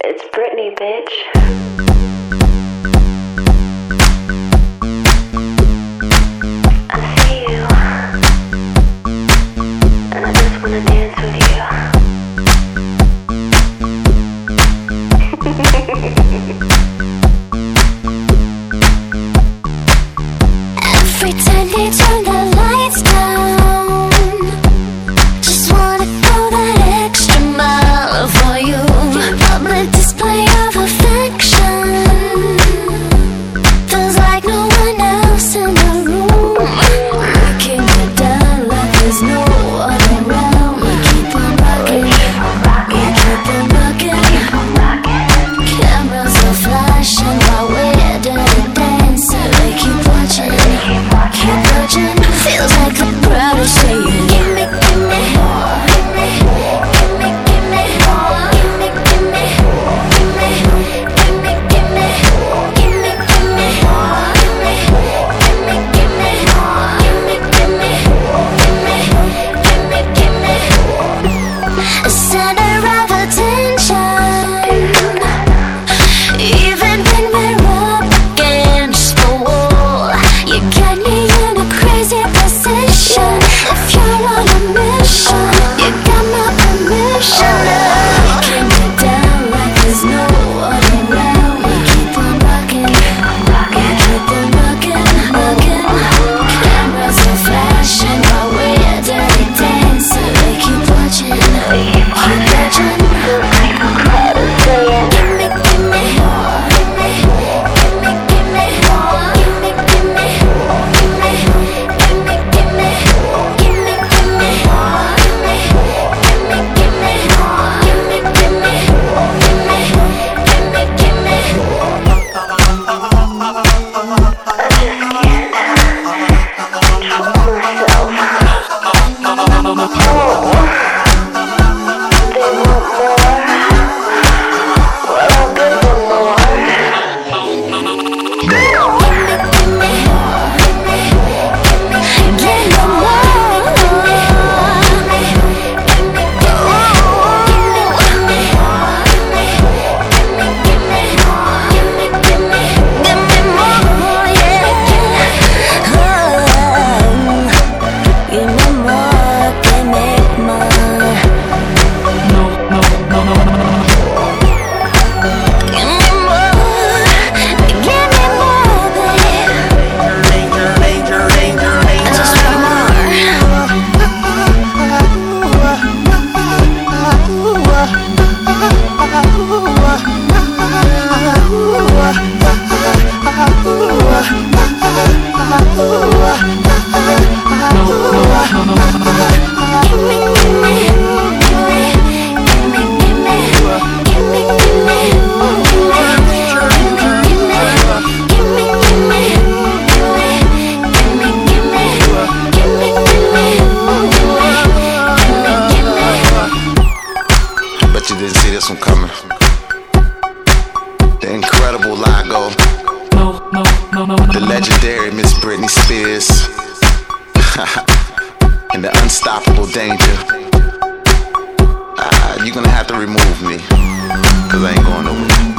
It's Britney, bitch. on the audible Lago. The legendary Miss Britney Spears. and the unstoppable Danja. Ah, uh, you're gonna have to remove me, cause I ain't going nowhere.